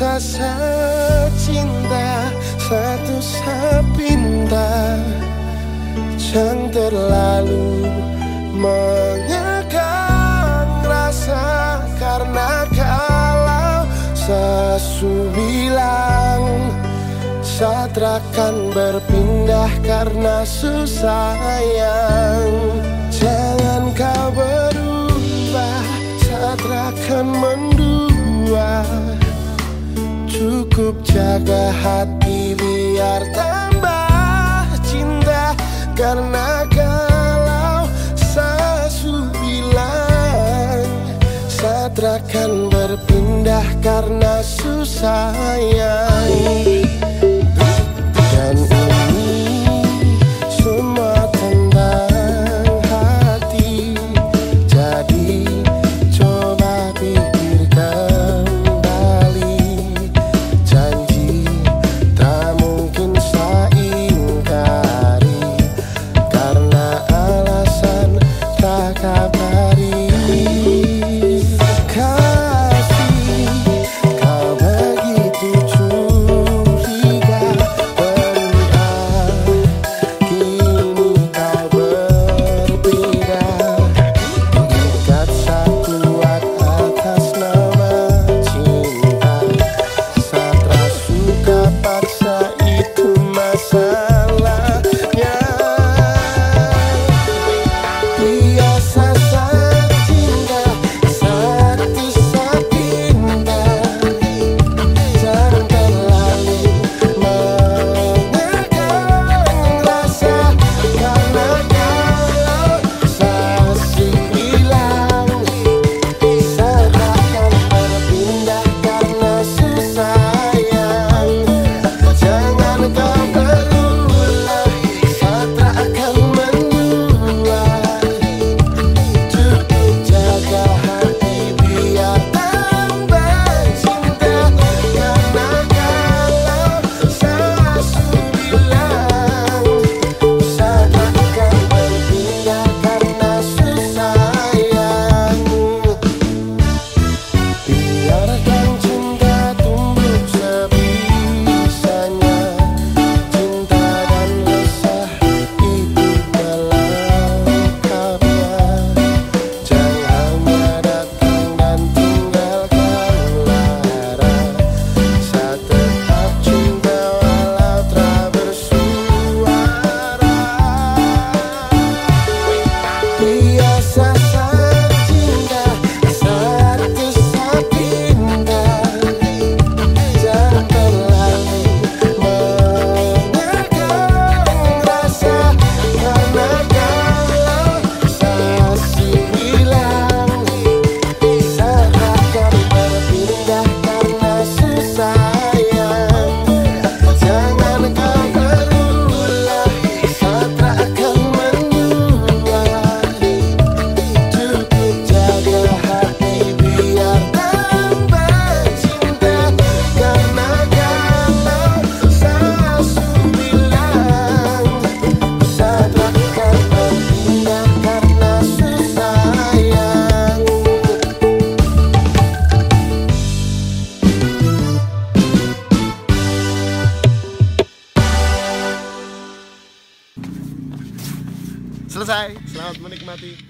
Bisa cinta Satu sepinta Jangan terlalu Mengekang rasa Karena kalau Sesu bilang Satrakan berpindah Karena susah Jangan kau berubah Satrakan mendua cukup jaga hati biar tambah cinta. Karena kalau sasu bilang satrakan berpindah karena susah yang and selesai. Selamat menikmati.